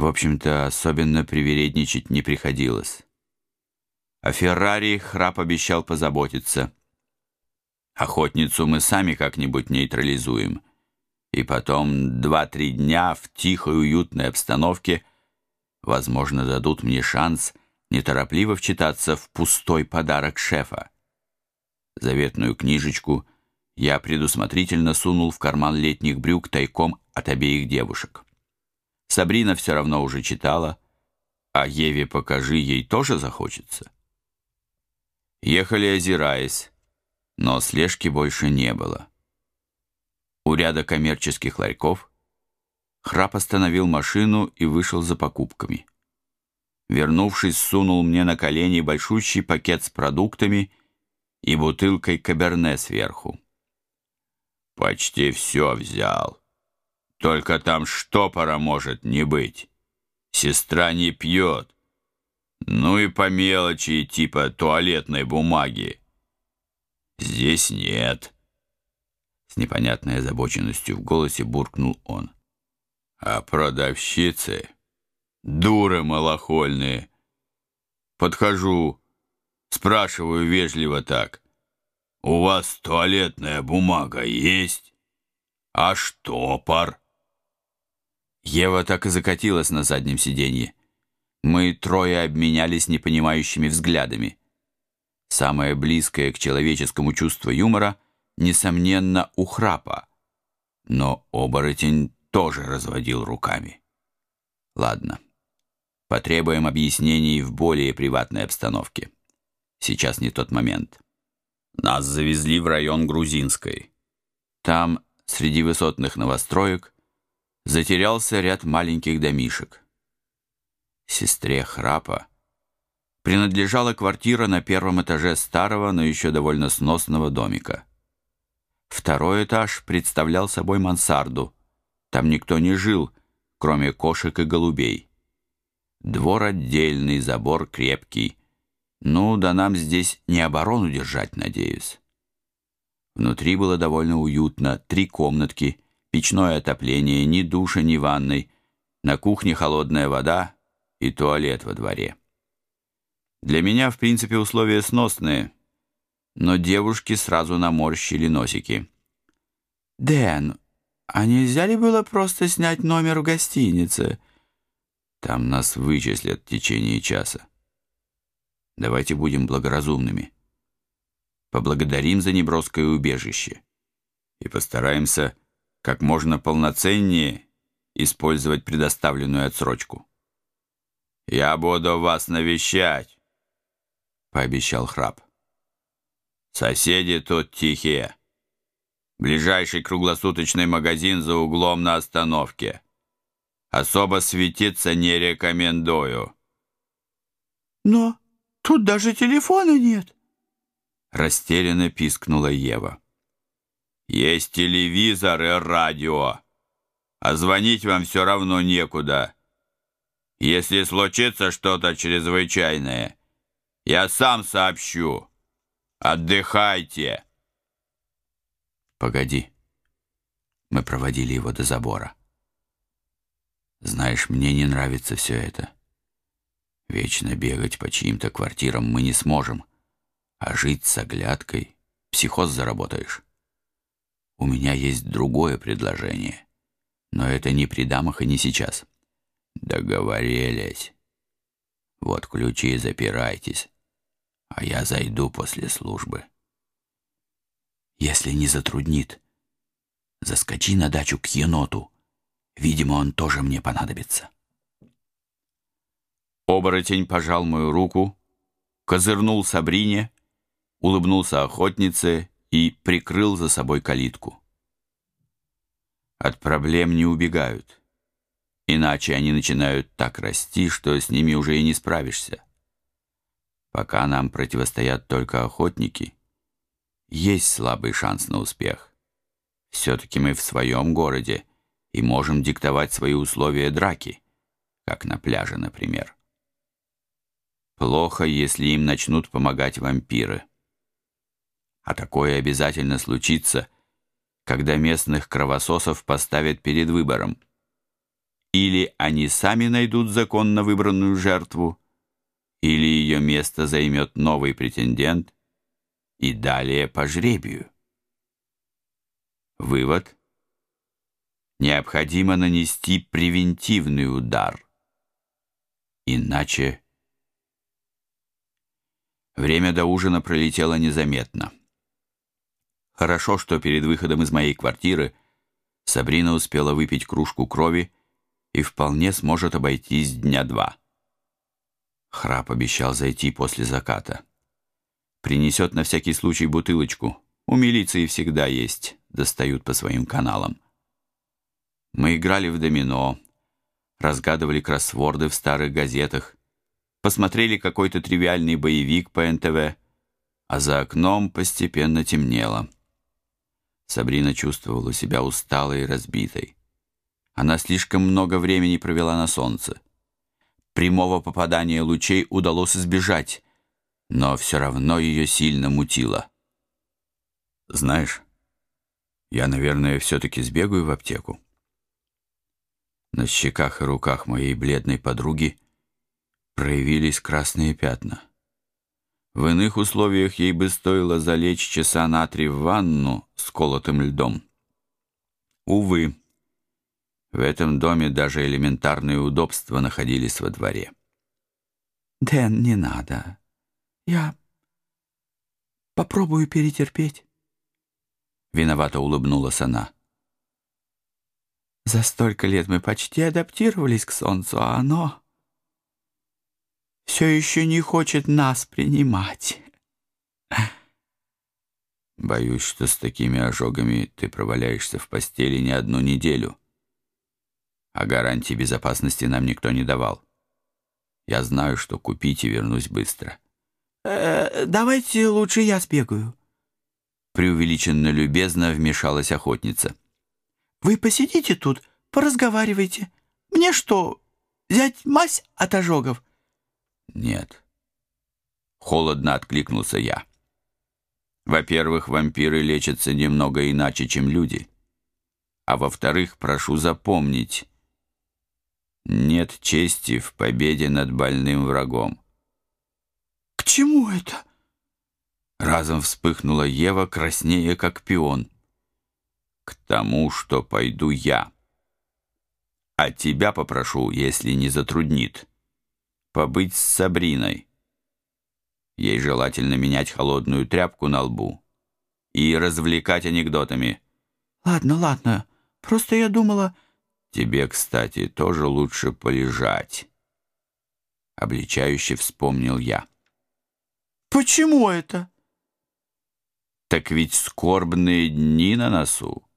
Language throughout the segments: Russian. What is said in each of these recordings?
В общем-то, особенно привередничать не приходилось. О Феррари храп обещал позаботиться. Охотницу мы сами как-нибудь нейтрализуем. И потом два-три дня в тихой уютной обстановке, возможно, дадут мне шанс неторопливо вчитаться в пустой подарок шефа. Заветную книжечку я предусмотрительно сунул в карман летних брюк тайком от обеих девушек. Сабрина все равно уже читала, а Еве покажи, ей тоже захочется. Ехали озираясь, но слежки больше не было. У ряда коммерческих ларьков Храп остановил машину и вышел за покупками. Вернувшись, сунул мне на колени большущий пакет с продуктами и бутылкой каберне сверху. «Почти все взял. Только там штопора может не быть. Сестра не пьет. Ну и по мелочи, типа туалетной бумаги. Здесь нет». С непонятной озабоченностью в голосе буркнул он. «А продавщицы...» Дуры малохольные. Подхожу, спрашиваю вежливо так. «У вас туалетная бумага есть? А штопор?» Ева так и закатилась на заднем сиденье. Мы трое обменялись непонимающими взглядами. Самое близкое к человеческому чувству юмора, несомненно, у храпа. Но оборотень тоже разводил руками. Ладно. Потребуем объяснений в более приватной обстановке. Сейчас не тот момент. Нас завезли в район Грузинской. Там, среди высотных новостроек, затерялся ряд маленьких домишек. Сестре Храпа принадлежала квартира на первом этаже старого, но еще довольно сносного домика. Второй этаж представлял собой мансарду. Там никто не жил, кроме кошек и голубей. Двор отдельный, забор крепкий. Ну, да нам здесь не оборону держать, надеюсь. Внутри было довольно уютно. Три комнатки, печное отопление, ни душа, ни ванной. На кухне холодная вода и туалет во дворе. Для меня, в принципе, условия сносные, но девушки сразу наморщили носики. «Дэн, а нельзя ли было просто снять номер в гостинице?» Там нас вычислят в течение часа. Давайте будем благоразумными. Поблагодарим за неброское убежище и постараемся как можно полноценнее использовать предоставленную отсрочку. «Я буду вас навещать», — пообещал Храп. «Соседи тут тихие. Ближайший круглосуточный магазин за углом на остановке». Особо светиться не рекомендую. Но тут даже телефона нет. Растерянно пискнула Ева. Есть телевизор и радио. А звонить вам все равно некуда. Если случится что-то чрезвычайное, я сам сообщу. Отдыхайте. Погоди. Мы проводили его до забора. Знаешь, мне не нравится все это. Вечно бегать по чьим-то квартирам мы не сможем. А жить с оглядкой психоз заработаешь. У меня есть другое предложение. Но это не при дамах и не сейчас. Договорились. Вот ключи, запирайтесь. А я зайду после службы. Если не затруднит, заскочи на дачу к еноту. Видимо, он тоже мне понадобится. Оборотень пожал мою руку, козырнул Сабрине, улыбнулся охотнице и прикрыл за собой калитку. От проблем не убегают, иначе они начинают так расти, что с ними уже и не справишься. Пока нам противостоят только охотники, есть слабый шанс на успех. Все-таки мы в своем городе, и можем диктовать свои условия драки, как на пляже, например. Плохо, если им начнут помогать вампиры. А такое обязательно случится, когда местных кровососов поставят перед выбором. Или они сами найдут законно выбранную жертву, или ее место займет новый претендент, и далее по жребию. Вывод. Необходимо нанести превентивный удар. Иначе... Время до ужина пролетело незаметно. Хорошо, что перед выходом из моей квартиры Сабрина успела выпить кружку крови и вполне сможет обойтись дня два. Храп обещал зайти после заката. Принесет на всякий случай бутылочку. У милиции всегда есть, достают по своим каналам. Мы играли в домино, разгадывали кроссворды в старых газетах, посмотрели какой-то тривиальный боевик по НТВ, а за окном постепенно темнело. Сабрина чувствовала себя усталой и разбитой. Она слишком много времени провела на солнце. Прямого попадания лучей удалось избежать, но все равно ее сильно мутило. «Знаешь, я, наверное, все-таки сбегаю в аптеку». На щеках и руках моей бледной подруги проявились красные пятна. В иных условиях ей бы стоило залечь часа на три в ванну с колотым льдом. Увы, в этом доме даже элементарные удобства находились во дворе. «Дэн, не надо. Я попробую перетерпеть». Виновато улыбнулась она. «За столько лет мы почти адаптировались к солнцу, а оно...» все еще не хочет нас принимать. Боюсь, что с такими ожогами ты проваляешься в постели не одну неделю. А гарантии безопасности нам никто не давал. Я знаю, что купить и вернусь быстро. Э, давайте лучше я сбегаю. Преувеличенно любезно вмешалась охотница. Вы посидите тут, поразговаривайте. Мне что, взять мазь от ожогов? Нет. Холодно откликнулся я. Во-первых, вампиры лечатся немного иначе, чем люди. А во-вторых, прошу запомнить, нет чести в победе над больным врагом. «К чему это?» Разом вспыхнула Ева, краснее, как пион. «К тому, что пойду я. А тебя попрошу, если не затруднит» побыть с Сабриной. Ей желательно менять холодную тряпку на лбу и развлекать анекдотами. «Ладно, ладно, просто я думала...» «Тебе, кстати, тоже лучше полежать», — обличающе вспомнил я. «Почему это?» «Так ведь скорбные дни на носу.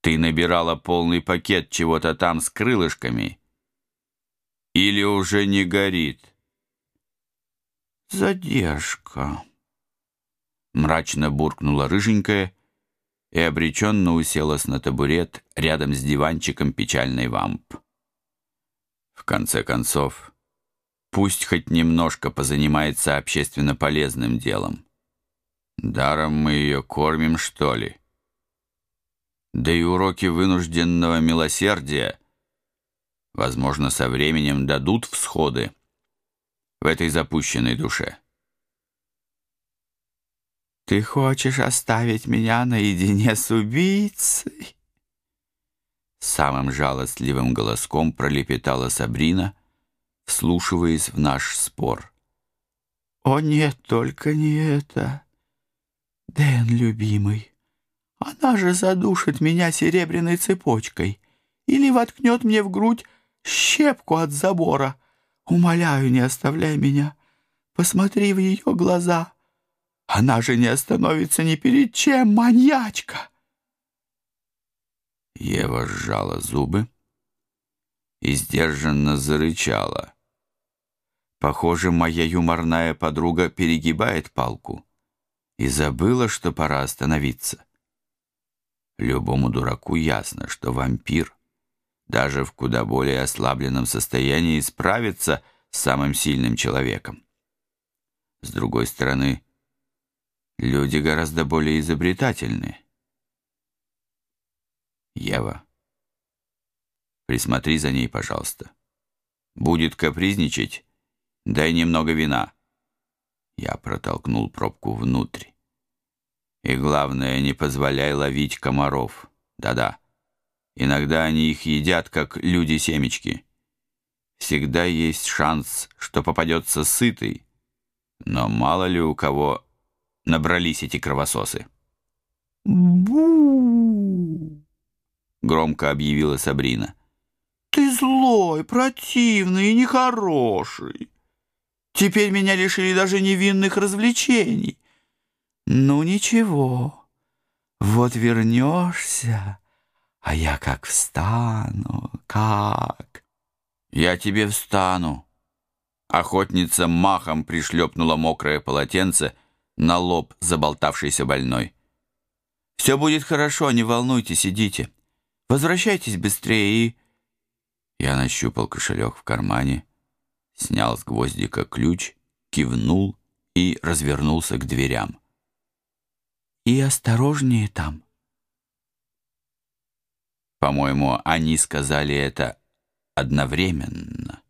Ты набирала полный пакет чего-то там с крылышками» Или уже не горит? Задержка. Мрачно буркнула рыженькая и обреченно уселась на табурет рядом с диванчиком печальной вамп. В конце концов, пусть хоть немножко позанимается общественно полезным делом. Даром мы ее кормим, что ли? Да и уроки вынужденного милосердия — возможно, со временем дадут всходы в этой запущенной душе. «Ты хочешь оставить меня наедине с убийцей?» Самым жалостливым голоском пролепетала Сабрина, вслушиваясь в наш спор. «О нет, только не это! Дэн, любимый, она же задушит меня серебряной цепочкой или воткнет мне в грудь щепку от забора. Умоляю, не оставляй меня. Посмотри в ее глаза. Она же не остановится ни перед чем, маньячка!» Ева сжала зубы и сдержанно зарычала. Похоже, моя юморная подруга перегибает палку и забыла, что пора остановиться. Любому дураку ясно, что вампир даже в куда более ослабленном состоянии справиться с самым сильным человеком. С другой стороны, люди гораздо более изобретательны. Ева, Присмотри за ней, пожалуйста. Будет капризничать, дай немного вина. Я протолкнул пробку внутрь. И главное, не позволяй ловить комаров. Да-да. Иногда они их едят, как люди-семечки. Всегда есть шанс, что попадется сытый. Но мало ли у кого набрались эти кровососы. «Бу!» — громко объявила Сабрина. «Ты злой, противный и нехороший. Теперь меня лишили даже невинных развлечений. Ну ничего, вот вернешься, а я как встану, как...» «Я тебе встану!» Охотница махом пришлепнула мокрое полотенце на лоб заболтавшейся больной. «Все будет хорошо, не волнуйтесь, идите. Возвращайтесь быстрее и...» Я нащупал кошелек в кармане, снял с гвоздика ключ, кивнул и развернулся к дверям. «И осторожнее там». По-моему, они сказали это одновременно.